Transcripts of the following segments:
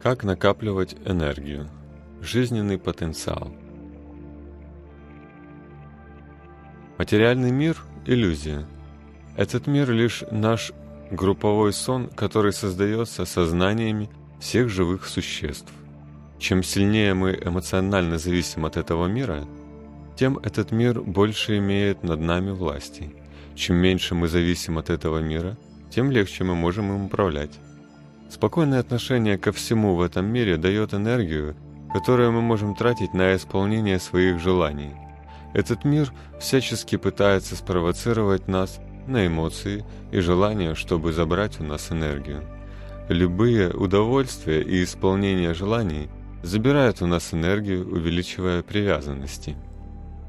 Как накапливать энергию? Жизненный потенциал. Материальный мир – иллюзия. Этот мир – лишь наш групповой сон, который создается сознаниями всех живых существ. Чем сильнее мы эмоционально зависим от этого мира, тем этот мир больше имеет над нами власти. Чем меньше мы зависим от этого мира, тем легче мы можем им управлять. Спокойное отношение ко всему в этом мире дает энергию, которую мы можем тратить на исполнение своих желаний. Этот мир всячески пытается спровоцировать нас на эмоции и желания, чтобы забрать у нас энергию. Любые удовольствия и исполнение желаний забирают у нас энергию, увеличивая привязанности.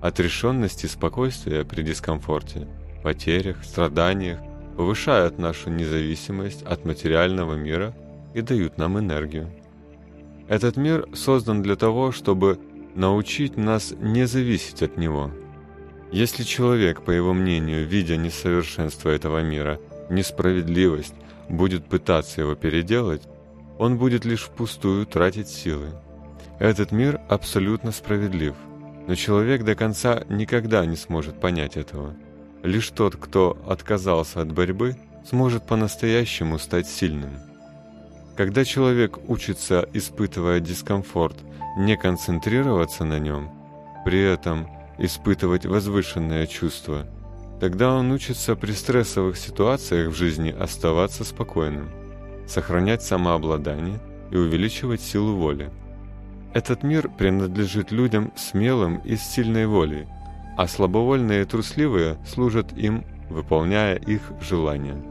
Отрешенность и спокойствие при дискомфорте, потерях, страданиях повышают нашу независимость от материального мира и дают нам энергию. Этот мир создан для того, чтобы научить нас не зависеть от него. Если человек, по его мнению, видя несовершенство этого мира, несправедливость, будет пытаться его переделать, он будет лишь впустую тратить силы. Этот мир абсолютно справедлив, но человек до конца никогда не сможет понять этого. Лишь тот, кто отказался от борьбы, сможет по-настоящему стать сильным. Когда человек учится, испытывая дискомфорт, не концентрироваться на нем, при этом испытывать возвышенное чувство, тогда он учится при стрессовых ситуациях в жизни оставаться спокойным, сохранять самообладание и увеличивать силу воли. Этот мир принадлежит людям смелым и сильной волей – а слабовольные и трусливые служат им, выполняя их желания.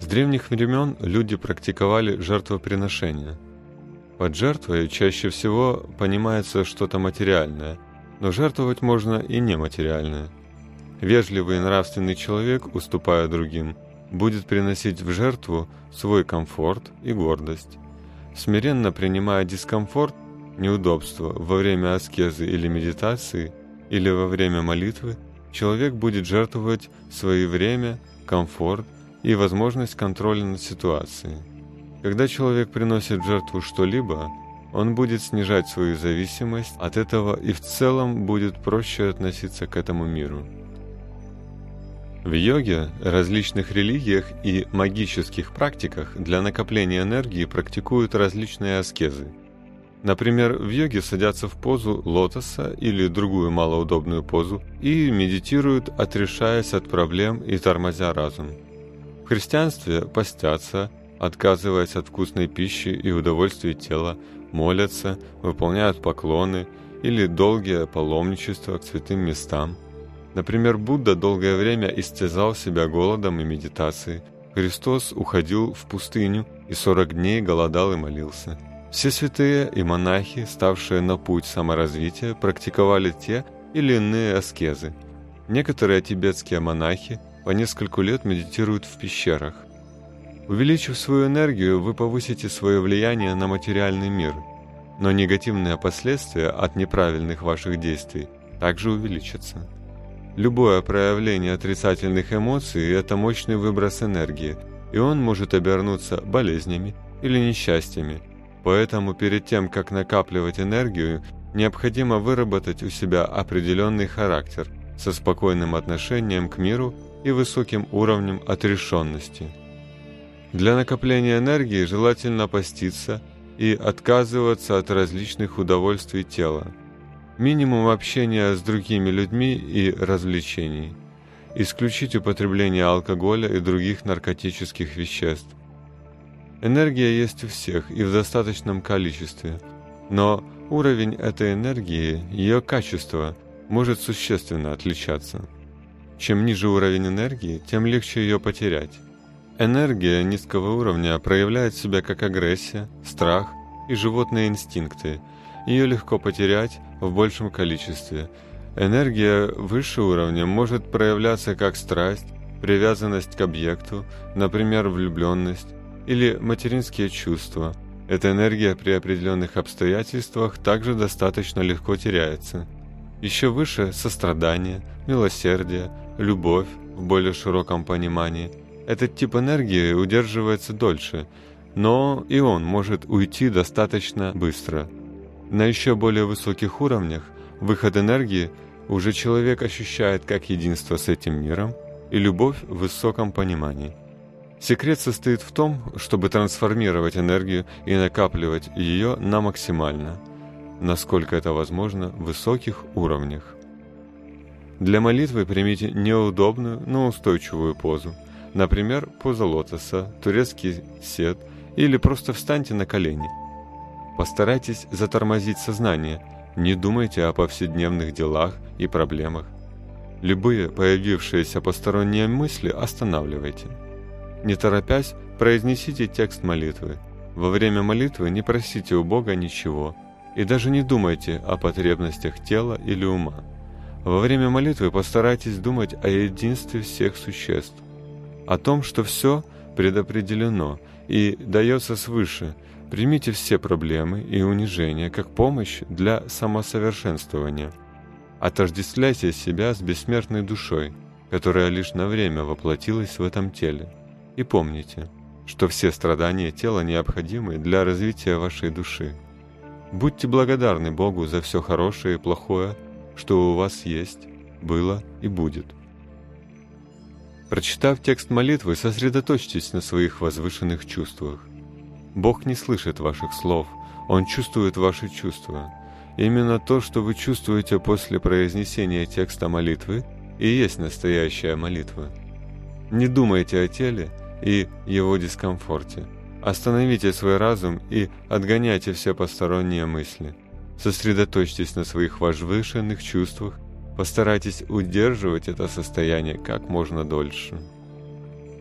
С древних времен люди практиковали жертвоприношение. Под жертвой чаще всего понимается что-то материальное, но жертвовать можно и нематериальное. Вежливый и нравственный человек, уступая другим, будет приносить в жертву свой комфорт и гордость. Смиренно принимая дискомфорт, неудобства во время аскезы или медитации, или во время молитвы, человек будет жертвовать свое время, комфорт и возможность контроля над ситуацией. Когда человек приносит в жертву что-либо, он будет снижать свою зависимость от этого и в целом будет проще относиться к этому миру. В йоге, различных религиях и магических практиках для накопления энергии практикуют различные аскезы – Например, в йоге садятся в позу лотоса или другую малоудобную позу и медитируют, отрешаясь от проблем и тормозя разум. В христианстве постятся, отказываясь от вкусной пищи и удовольствия тела, молятся, выполняют поклоны или долгие паломничества к святым местам. Например, Будда долгое время истязал себя голодом и медитацией. Христос уходил в пустыню и 40 дней голодал и молился. Все святые и монахи, ставшие на путь саморазвития, практиковали те или иные аскезы. Некоторые тибетские монахи по несколько лет медитируют в пещерах. Увеличив свою энергию, вы повысите свое влияние на материальный мир, но негативные последствия от неправильных ваших действий также увеличатся. Любое проявление отрицательных эмоций – это мощный выброс энергии, и он может обернуться болезнями или несчастьями, Поэтому перед тем, как накапливать энергию, необходимо выработать у себя определенный характер со спокойным отношением к миру и высоким уровнем отрешенности. Для накопления энергии желательно поститься и отказываться от различных удовольствий тела. Минимум общения с другими людьми и развлечений. Исключить употребление алкоголя и других наркотических веществ Энергия есть у всех и в достаточном количестве, но уровень этой энергии, ее качество может существенно отличаться. Чем ниже уровень энергии, тем легче ее потерять. Энергия низкого уровня проявляет себя как агрессия, страх и животные инстинкты. Ее легко потерять в большем количестве. Энергия выше уровня может проявляться как страсть, привязанность к объекту, например, влюбленность, или материнские чувства. Эта энергия при определенных обстоятельствах также достаточно легко теряется. Еще выше – сострадание, милосердие, любовь в более широком понимании, Этот тип энергии удерживается дольше, но и он может уйти достаточно быстро. На еще более высоких уровнях выход энергии уже человек ощущает как единство с этим миром и любовь в высоком понимании. Секрет состоит в том, чтобы трансформировать энергию и накапливать ее на максимально, насколько это возможно, высоких уровнях. Для молитвы примите неудобную, но устойчивую позу. Например, поза лотоса, турецкий сет или просто встаньте на колени. Постарайтесь затормозить сознание, не думайте о повседневных делах и проблемах. Любые появившиеся посторонние мысли останавливайте. Не торопясь, произнесите текст молитвы. Во время молитвы не просите у Бога ничего и даже не думайте о потребностях тела или ума. Во время молитвы постарайтесь думать о единстве всех существ, о том, что все предопределено и дается свыше. Примите все проблемы и унижения как помощь для самосовершенствования. Отождествляйте себя с бессмертной душой, которая лишь на время воплотилась в этом теле. И помните, что все страдания тела необходимы для развития вашей души. Будьте благодарны Богу за все хорошее и плохое, что у вас есть, было и будет. Прочитав текст молитвы, сосредоточьтесь на своих возвышенных чувствах. Бог не слышит ваших слов, Он чувствует ваши чувства. Именно то, что вы чувствуете после произнесения текста молитвы, и есть настоящая молитва. Не думайте о теле, и его дискомфорте. Остановите свой разум и отгоняйте все посторонние мысли. Сосредоточьтесь на своих возвышенных чувствах, постарайтесь удерживать это состояние как можно дольше.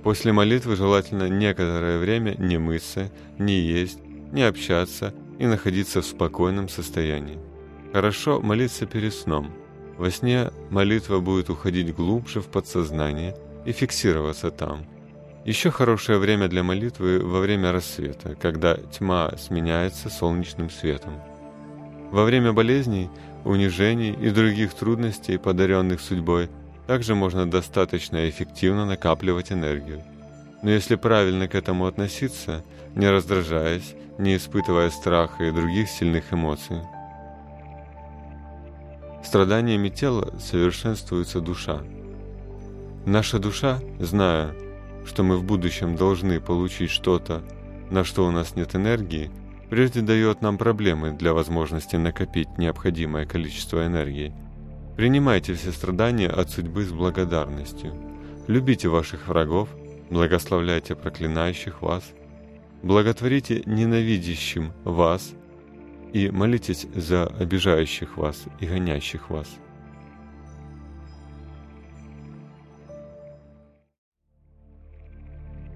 После молитвы желательно некоторое время не мыться, не есть, не общаться и находиться в спокойном состоянии. Хорошо молиться перед сном. Во сне молитва будет уходить глубже в подсознание и фиксироваться там – еще хорошее время для молитвы во время рассвета, когда тьма сменяется солнечным светом. Во время болезней, унижений и других трудностей, подаренных судьбой, также можно достаточно эффективно накапливать энергию. Но если правильно к этому относиться, не раздражаясь, не испытывая страха и других сильных эмоций, страданиями тела совершенствуется душа. Наша душа, зная, что мы в будущем должны получить что-то, на что у нас нет энергии, прежде дает нам проблемы для возможности накопить необходимое количество энергии. Принимайте все страдания от судьбы с благодарностью. Любите ваших врагов, благословляйте проклинающих вас, благотворите ненавидящим вас и молитесь за обижающих вас и гонящих вас.